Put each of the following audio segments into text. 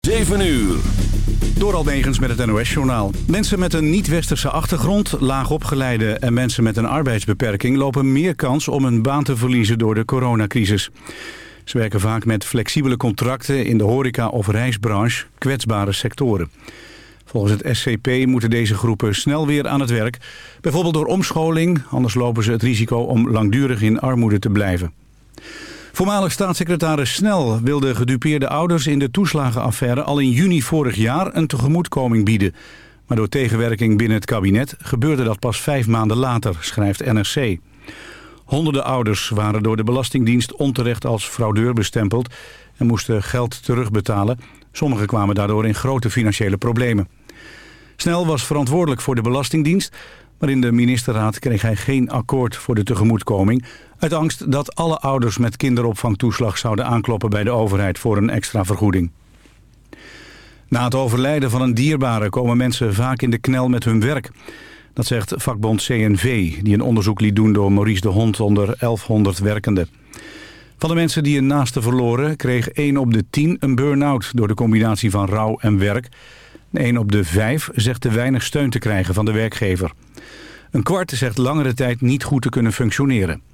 7 uur. Door Almegens met het NOS-journaal. Mensen met een niet-westerse achtergrond, laagopgeleide en mensen met een arbeidsbeperking... lopen meer kans om een baan te verliezen door de coronacrisis. Ze werken vaak met flexibele contracten in de horeca- of reisbranche, kwetsbare sectoren. Volgens het SCP moeten deze groepen snel weer aan het werk. Bijvoorbeeld door omscholing, anders lopen ze het risico om langdurig in armoede te blijven. Voormalig staatssecretaris Snel wilde gedupeerde ouders in de toeslagenaffaire al in juni vorig jaar een tegemoetkoming bieden. Maar door tegenwerking binnen het kabinet gebeurde dat pas vijf maanden later, schrijft NRC. Honderden ouders waren door de Belastingdienst onterecht als fraudeur bestempeld en moesten geld terugbetalen. Sommigen kwamen daardoor in grote financiële problemen. Snel was verantwoordelijk voor de Belastingdienst, maar in de ministerraad kreeg hij geen akkoord voor de tegemoetkoming... uit angst dat alle ouders met kinderopvangtoeslag zouden aankloppen bij de overheid voor een extra vergoeding. Na het overlijden van een dierbare komen mensen vaak in de knel met hun werk. Dat zegt vakbond CNV, die een onderzoek liet doen door Maurice de Hond onder 1100 werkenden. Van de mensen die een naaste verloren kreeg 1 op de 10 een burn-out door de combinatie van rouw en werk... 1 op de 5 zegt te weinig steun te krijgen van de werkgever. Een kwart zegt langere tijd niet goed te kunnen functioneren.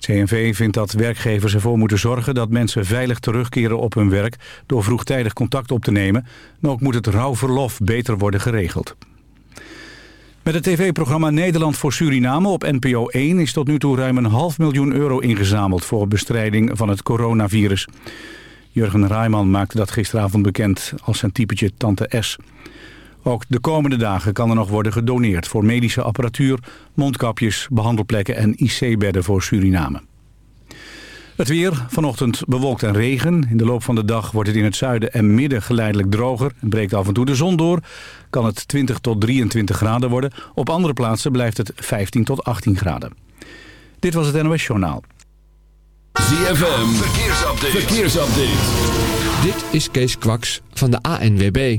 CNV vindt dat werkgevers ervoor moeten zorgen dat mensen veilig terugkeren op hun werk door vroegtijdig contact op te nemen. Maar ook moet het rouwverlof beter worden geregeld. Met het tv-programma Nederland voor Suriname op NPO 1 is tot nu toe ruim een half miljoen euro ingezameld voor bestrijding van het coronavirus. Jurgen Rijman maakte dat gisteravond bekend als zijn typetje Tante S. Ook de komende dagen kan er nog worden gedoneerd voor medische apparatuur, mondkapjes, behandelplekken en IC-bedden voor Suriname. Het weer, vanochtend bewolkt en regen. In de loop van de dag wordt het in het zuiden en midden geleidelijk droger. En breekt af en toe de zon door. Kan het 20 tot 23 graden worden. Op andere plaatsen blijft het 15 tot 18 graden. Dit was het NOS Journaal. ZFM, verkeersupdate. verkeersupdate. Dit is Kees Kwaks van de ANWB.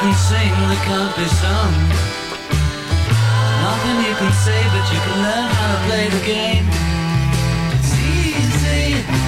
can sing that can't be sung Nothing you can say but you can learn how to play the game. It's easy.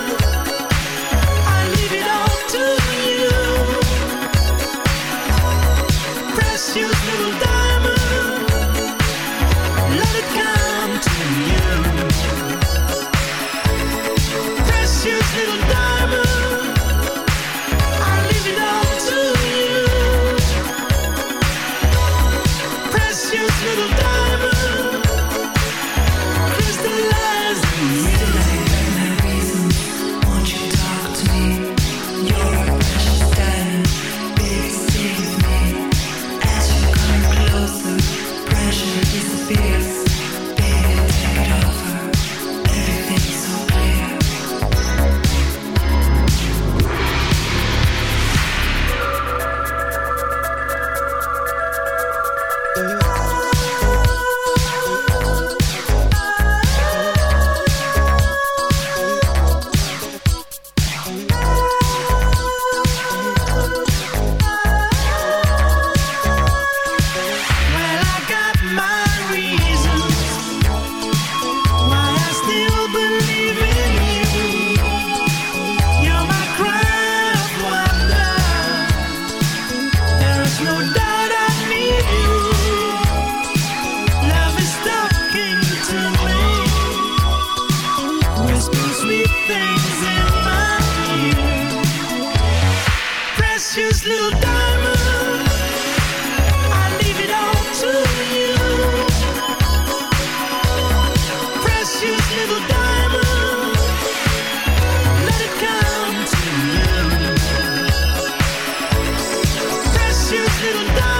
little dog.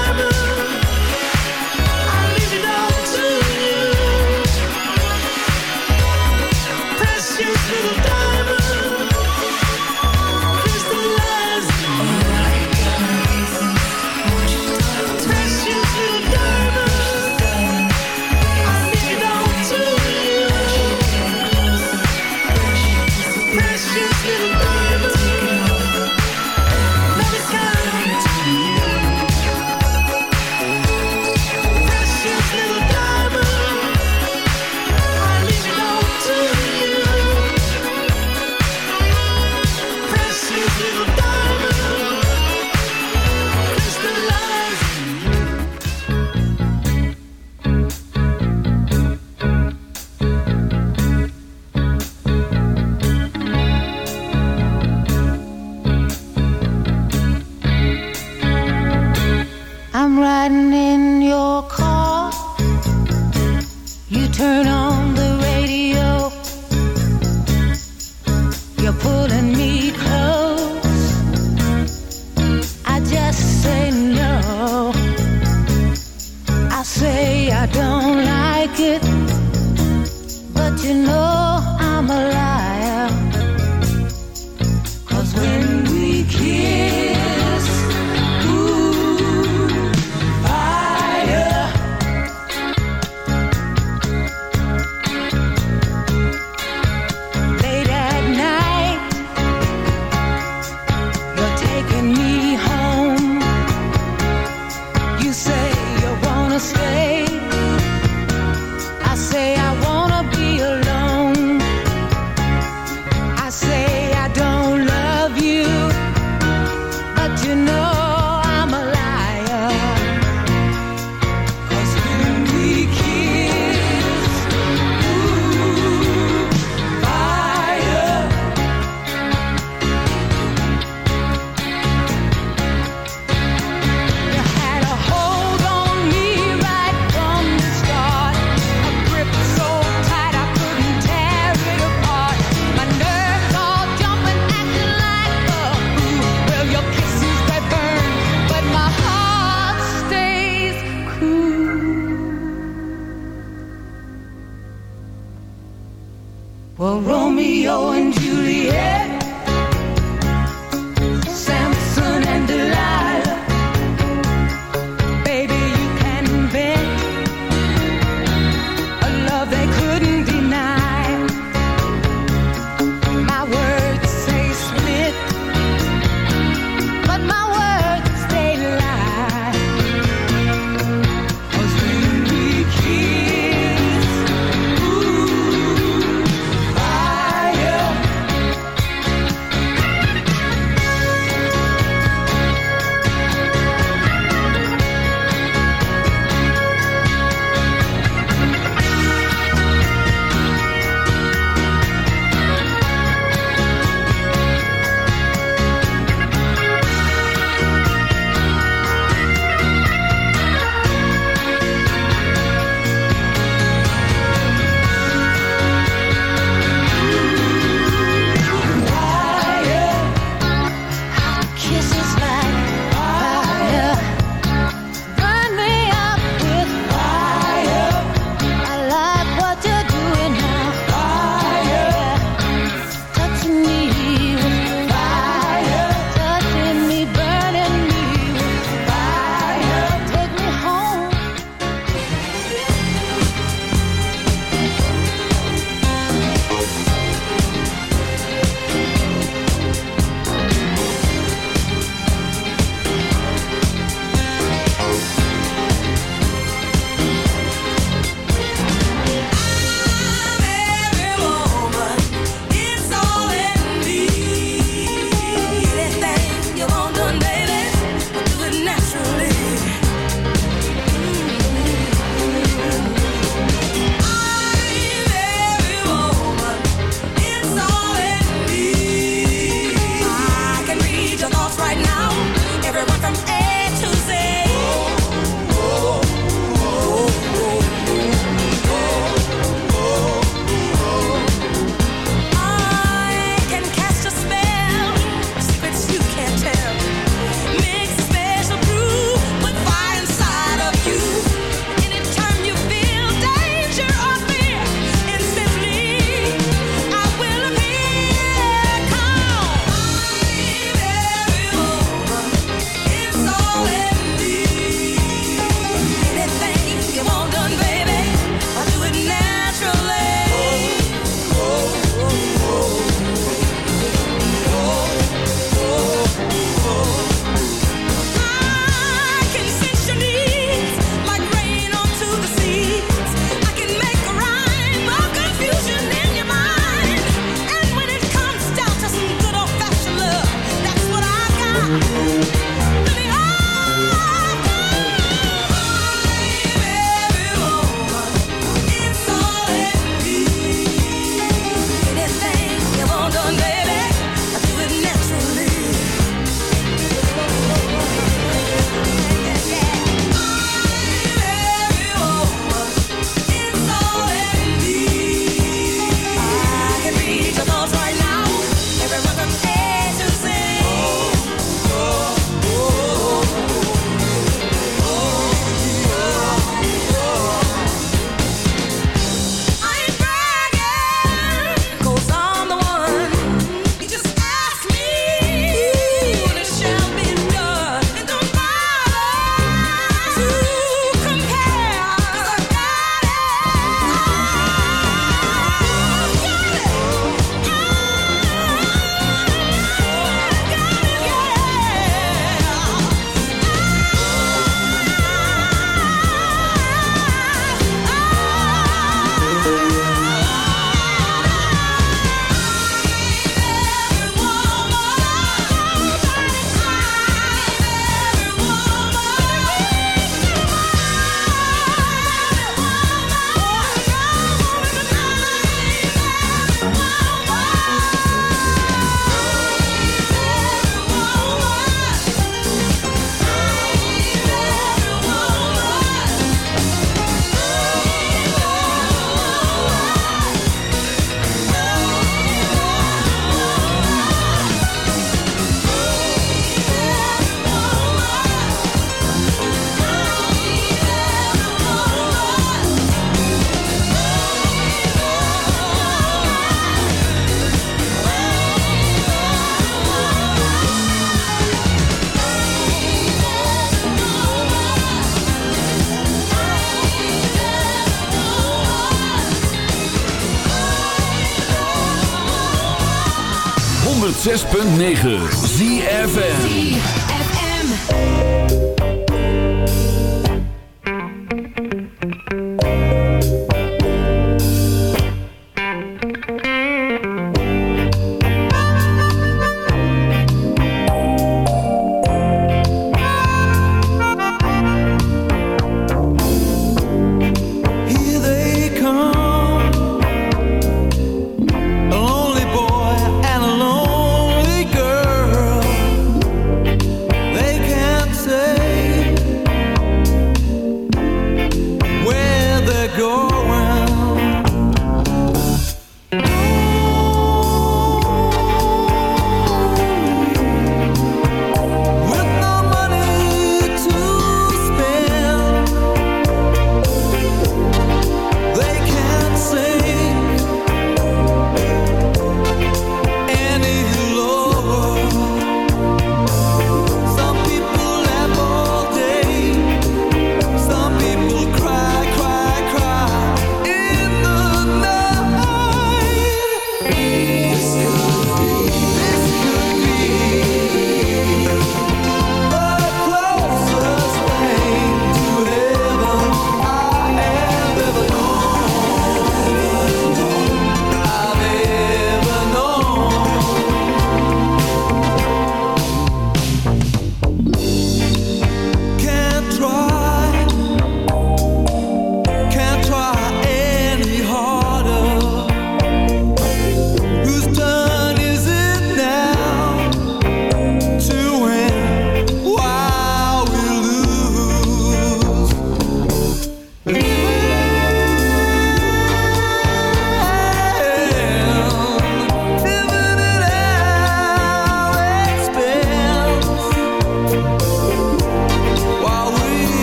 6.9. 106.9 ZFN